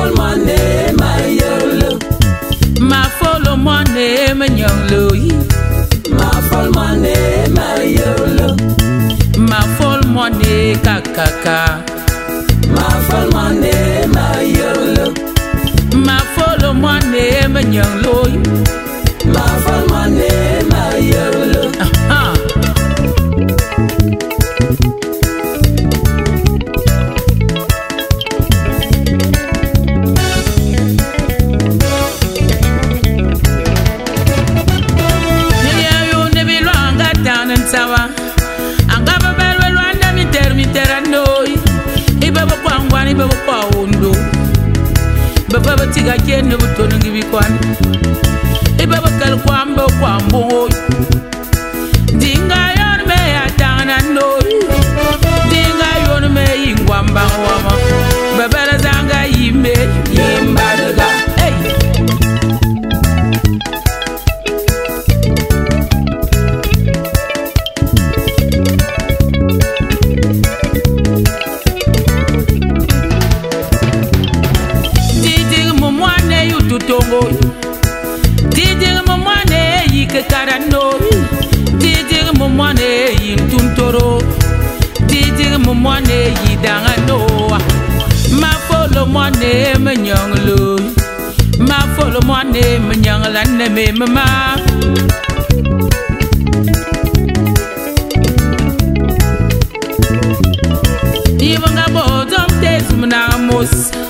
call my my yellow. My follow my name, and young Louis. My follow my name, my yolo. My follow my name, kakaka. My follow my name, my yolo. My follow my name, and young Louis. My follow my name, my yolo. nsaba angaba balwe lwanda mitero mitera ndoi ibe bokwangwana ibe bokwawundo bava batiga kyene butonongi bikwani tongo didir mo mwane yi ke karano didir mo mwane yi tuntoro didir mo mwane yi dangano ma folo mwane me nyanglo ma folo mwane me nyangla ne me mama. Even a boredom days, Mnamos.